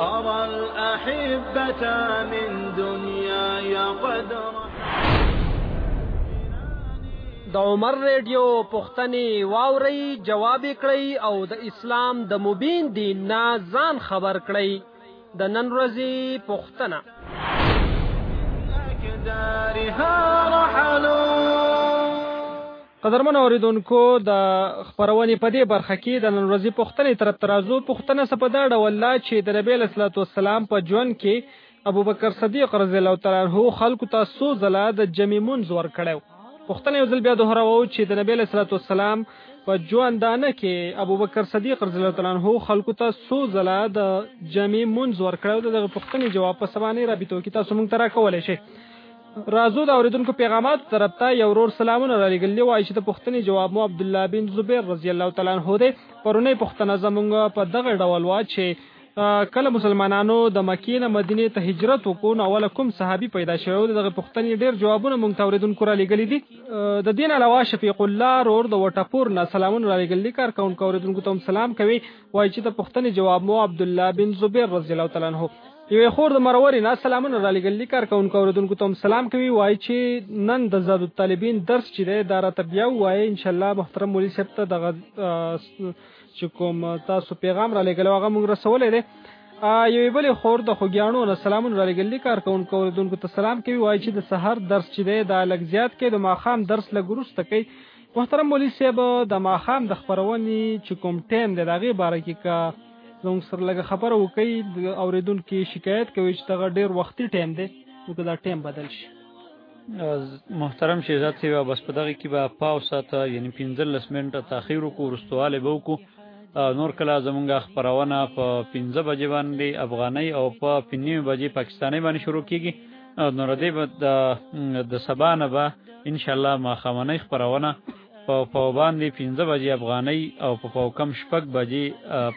أرى الأحبة من دنياي قد د عمر ریډیو پښتني واوري جواب کړی او د اسلام د مبین دین نه ځان خبر کړی د نن ورځې پښتنه قدرمنو اورېدونکو د خپرونې په دې برخه کې د نن ورځې پوښتنې طرف ته راځو پوښتنه څه په دا ډول ده چې د نبی علیه الصلات والسلام په ژوند کې ابوبکر صدیق رضی الله تعالی عنه خلکو ته څو ځله د جمع منځ ورکړی پوښتنه یو ځل بیا دوهراوو چې د نبی علیه الصلات والسلام په ژوندانه کې ابوبکر صدیق رضی الله تعالی عنه خلکو ته څو ځله د جمع منځ ورکړی او دغه پوښتنې جواب په سبانه رابطو کې تاسو مونږ ته راکولای شئ رازو د اوریدونکو پیغامات طرف ته یو ورور سلامونه را لګل دی وایي چې د پښتنې جواب مو عبد الله بن زبیر رضی الله تعالی عنہ دی پرونی پښتنه زمونږ په دغه ډول وا چې کله مسلمانانو د مکې نه مدینه ته هجرت وکړو نو اوله کوم صحابي پیدا شوی دغه پښتنې ډیر جوابونه مونږ ته اوریدونکو را لګلې دي د دین علاوه شفیق الله رور د وټپور نه سلامونه را لګلې کار کون کوریدونکو ته سلام کوي وایي چې د پښتنې جواب مو عبد الله بن زبیر رضی الله تعالی عنہ یوې خور د مرورې نه سلامونه رالیږل دي، کارکوونکو اورېدونکو ته هم سلام کوي، وايي چې نن د زاد الطالبین درس چې دی دا راته بیا ووایه، انشاءالله محترم مولوي صاحب ته دغه چې کوم تاسو پیغام رالیږلی هغه موږ رسولی دی. یوې بلې خور د خوږیاڼو نه سلامونه رالیږل دي، کارکوونکو اورېدونکو ته سلام کوي، وايي چې د سحر درس چې دی دا لږ زیات کړئ، د ماښام درس لږ وروسته کوي. محترم مولوي صاحب د ماښام د خپرونې چې کوم ټایم دی د هغې باره کې که زموږ سره لږه خبره وکړئ د اوریدونکو شکایت کوي چې دغه ډیر وختي ټایم دی نو که دا ټایم بدل شي محترم شهزاد سیوا بس په دغه کې به پاو ساته یعنی 15 منټه تاخير وکړو رستواله به وکړو نور کله زمونږ خبرونه په 15 بجې باندې افغاني او په 15 بجې پاکستاني باندې شروع کیږي نور دې به د سبا نه به ان شاء الله ما خامنه خبرونه په پاو باندې پنځه بجې افغانۍ او په پاو کم شپږ بجې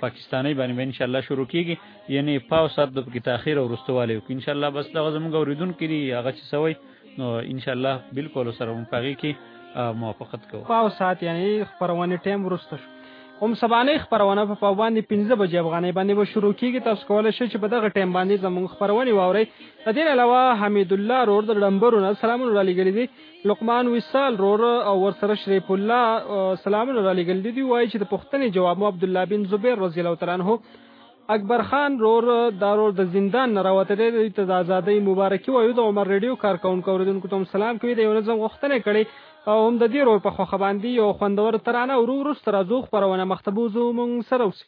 پاکستانۍ باندې به انشاءالله شروع کېږي یعنې پاو ساعت به پکې تاخیر او وروستوالی وکړي انشاءالله بس دغه زموږ اورېدونکي دي هغه چې څه وایي نو انشاءالله بلکل سره موږ په هغې کې موافقت کوو پاو ساعت یعنې خپرونې ټایم وروسته شو هم سبانه خبرونه په پاو باندې 15 بجې افغاني باندې به شروع کیږي تاسو کولای شئ چې په دغه ټیم باندې زموږ خبرونه واورئ د دې علاوه حمید الله رور د لمبرونه سلامونه را لګیږي لقمان وصال رور او ورسره شریف الله سلامونه را لګل دي دی وایي چې د پښتنې جواب مو عبد الله بن زبیر رضی الله تعالی عنہ اکبر خان رور دارور د زندان نه راوته دی ته د ازادۍ مبارکي وایو د عمر ریډیو کارکونکو اوریدونکو ته سلام کوي د یو نظم غوښتنه کړي او هم د دې رور په خوخه باندې یو خوندور ترانه ورو ورو سترازو خبرونه مختبوزو مونږ سره اوسي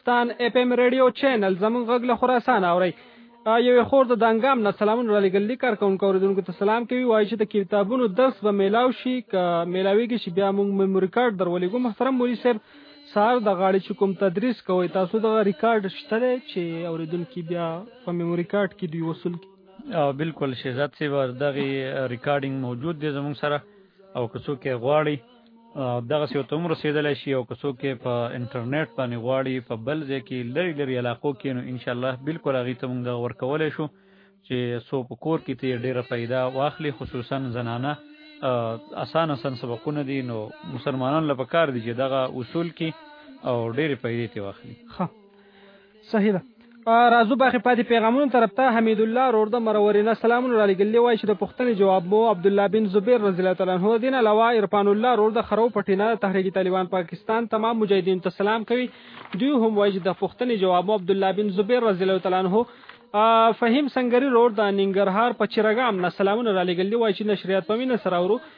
ستان اف ام ریډیو چینل زمون غږ له خراسان اوري یوې خور د دنګام نه سلامونه را لېږل دي کارکوونکو اورېدونکو ته سلام کوي وایي چې د کتابونو درس به میلاو شي که میلاویږي چې بیا موږ میموري کارډ درولېږو محترم مولي صاحب سهار د غاړې چې کوم تدریس کوئ تاسو دغه ریکارډ شته دی چې اورېدونکي بیا په میموري کارډ کې دوی وصول کړي بالکل شهزاد صاحب دغه ریکارډینګ موجود دی زموږ سره او که څوک یې غواړي دغه سیو ته هم رسیدلای شي او که څوک یې په انټرنیټ باندې غواړي په بل ځای کې لري لري علاقو کې نو ان شاء الله بالکل هغه ته موږ دغه ورکولای شو چې سو په کور کې ته ډیره پیدا واخلي خصوصا زنانه اسان اسان سبقونه دي نو مسلمانان لپاره کار دي چې دغه اصول کې او ډیره پیدا ته واخلي ها صحیح ده رازو باقی پاتې پیغامونو طرف ته حمید الله رور د مرورینه سلامونه را لګلې وای چې د پښتني جواب مو عبد الله بن زبیر رضی الله تعالی عنہ دین علاوه عرفان الله رور د خرو پټینه تحریک طالبان پاکستان تمام مجاهدین ته سلام کوي دوی هم وای چې د پښتني جواب مو عبد الله بن زبیر رضی الله تعالی عنہ فهیم سنگری رور د ننګرهار په چرګام نه سلامونه را لګلې وای چې نشریات پمینه سره ورو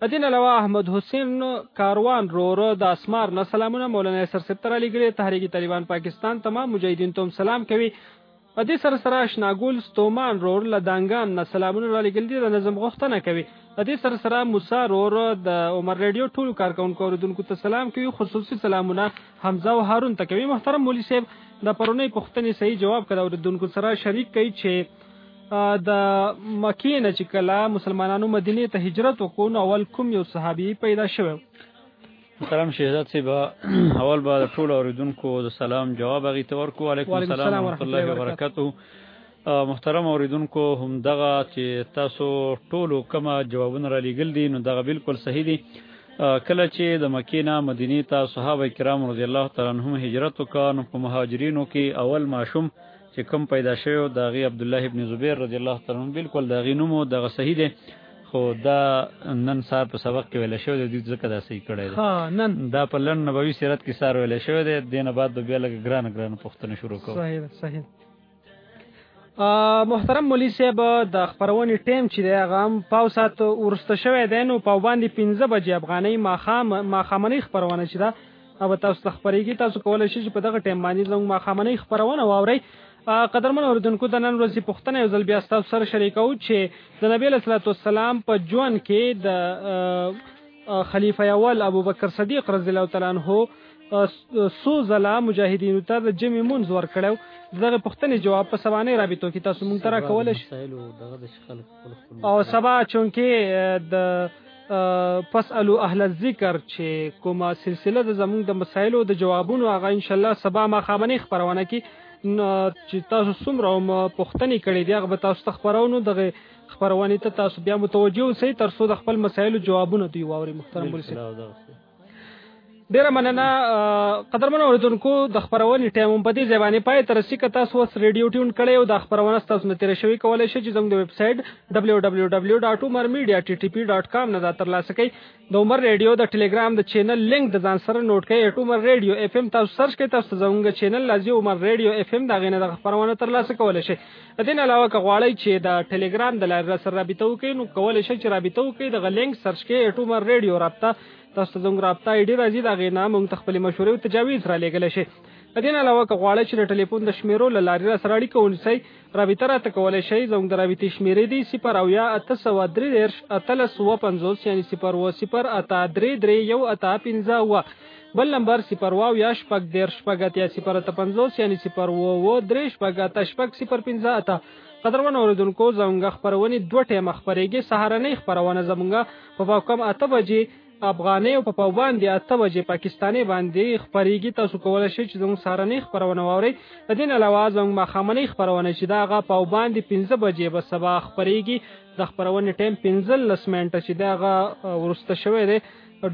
په دین علاوه احمد حسین کاروان روره د اسمار نه سلامونه مولانا سر سپتر علی ګری تحریک طالبان پاکستان تمام مجاهدین ته سلام کوي په دې سره سره آشناګل ستومان رور له دانګام نه سلامونه را لګل دي د نظم غوښتنه کوي په دې سره سره موسی رور د عمر رادیو ټول کارکونکو اوریدونکو ته سلام کوي خصوصي سلامونه حمزه او هارون ته کوي محترم مولوی صاحب د پرونی پښتنې صحیح جواب کړه اوریدونکو سره شریک کوي چې د مکې نه چې کله مسلمانانو مدینه ته هجرت وکړو نو اول کوم یو صحابي پیدا شوی سلام شهزاد صاحب اول به ټول اوریدونکو د سلام جواب غي تور کو علیکم السلام ورحمت الله وبرکاتو محترم اوریدونکو هم دغه چې تاسو ټول کومه جوابونه را لګل دي نو دغه بالکل صحیح دي کله چې د مکې نه مدینه ته صحابه کرام رضی الله تعالی عنهم هجرت وکړ نو په مهاجرینو کې اول ماشوم چې کوم پیدا شوی او د هغې عبدالله ابن زبیر رضی الله تعالی عنه بالکل د هغې نوم او دغه صحیح دی خو دا نن سار په سبق کې ویل شوی دی ځکه دا صحیح کړی دی ها نن دا په لن نبوي سیرت کې سار ویل شوی دی دینه بعد به بیا لګ ګران ګران پښتنه شروع کوو صحیح صحیح محترم مولوی صاحب د خبرونې ټیم چې دی هغه هم پاو سات ورسته شوی دی نو پاو باندې 15 بجې افغانۍ ماخام ماخامنۍ خبرونه چې ده دا به تاسو ته خبرېږي تاسو کولای شئ چې په دغه ټایم باندې زموږ ماښامنۍ خبرونه واورئ قدرمن اوریدونکو د نن ورځې پوښتنه یو ځل بیا ستاسو سره شریکو چې د نبی له صلوات والسلام په ژوند کې د خلیفہ اول ابوبکر صدیق رضی الله تعالی عنہ سو زلا مجاهدینو ته د جمع منځ ورکړو دغه پوښتنې جواب په سوانه رابطو کې تاسو مونږ ترا کول شئ او سبا چونکه د پسالو اهل الذکر چې کومه سلسله د زمونږ د مسایلو د جوابونو هغه ان شاء الله سبا ما خامنې خبرونه کې چې تاسو څومره هم پښتني کړي دی هغه تاسو ته خبرونه دغه خبرونه ته تاسو بیا متوجه اوسئ ترڅو د خپل مسایلو جوابونه دی واوري محترم ولسی ډیره مننه قدرمن اوریدونکو د خبرونې ټایم په دې ځبانه پای تر سیکه تاسو وس ریډیو ټیون کړی او د خبرونه تاسو نه تیر شوی کولای شئ چې زموږ ویب سټ www.umarmedia.ttp.com نه دا ترلاسه کړئ د عمر ریډیو د ټلګرام د چینل لینک د ځان سره نوٹ کړئ عمر ریډیو اف ام تاسو سرچ کړئ تاسو زموږ چینل لازم عمر ریډیو اف ام دا غینه د خبرونه ترلاسه کولای شئ د دې نه علاوه که غواړئ چې د ټلګرام د لارې سره رابطه وکړئ نو کولای شئ چې رابطه وکړئ دغه لینک سرچ کړئ اټومر ریډیو رابطه تاسو ته زموږ رابطه ایډي راځي د هغې نه موږ ته خپلې مشورې او تجاویز را لېږلی شئ د دې نه علاوه که غواړئ چې د ټلیفون د شمیرو له لارې را سره اړیکه ونیسئ رابطه راته کولی شئ زموږ د رابطې شمیرې دي صفر او یا اته سوه درې دېرش اتلس اووه پنځوس یعنې صفر اووه صفر اته درې درې یو اته پنځه اووه بل نمبر صفر واو یا شپږ دیر شپږ اتیا صفر اته پنځوس یعنی صفر و و درې شپږ اته شپږ صفر پنځه اته قدرمن اوریدونکو زمونږ خبرونه دوه ټیمه خبرېږي سهارنۍ خبرونه زمونږ په پاکم اته بجې افغاني او په پاو باندې اته بجې پاکستاني باندې خبرېږي تاسو کولای شئ چې زموږ سهارنۍ خبرونه واورئ د دې نه علاوه زموږ ماښامنۍ خبرونه چې دا هغه پاو باندې پنځه بجې به سبا خبرېږي د خبرونې ټایم پنځلس منټه چې دا هغه وروسته شوی دی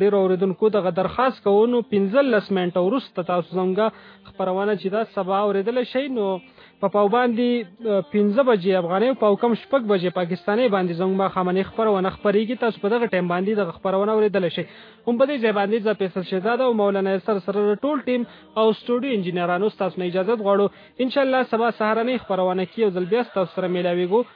ډیر اوریدونکو دغه درخواست کوو نو 15 منټه وروسته تاسو زموږ خبرونه چې دا سبا اوریدل شي نو په پاو باندې 15 بجې افغاني او پاو کم شپږ بجې پاکستاني باندې زموږ ما خامنې خبرونه خبرېږي تاسو په دغه ټیم باندې دغه خبرونه اوریدل شي هم په دې ځای باندې ځا پیسل شهزاده او مولانا سر سره ټول ټیم او سټوډیو انجنیرانو تاسو نه اجازه غواړو ان شاء الله سبا سهارنې خبرونه کې یو ځل بیا تاسو سره ملاويږو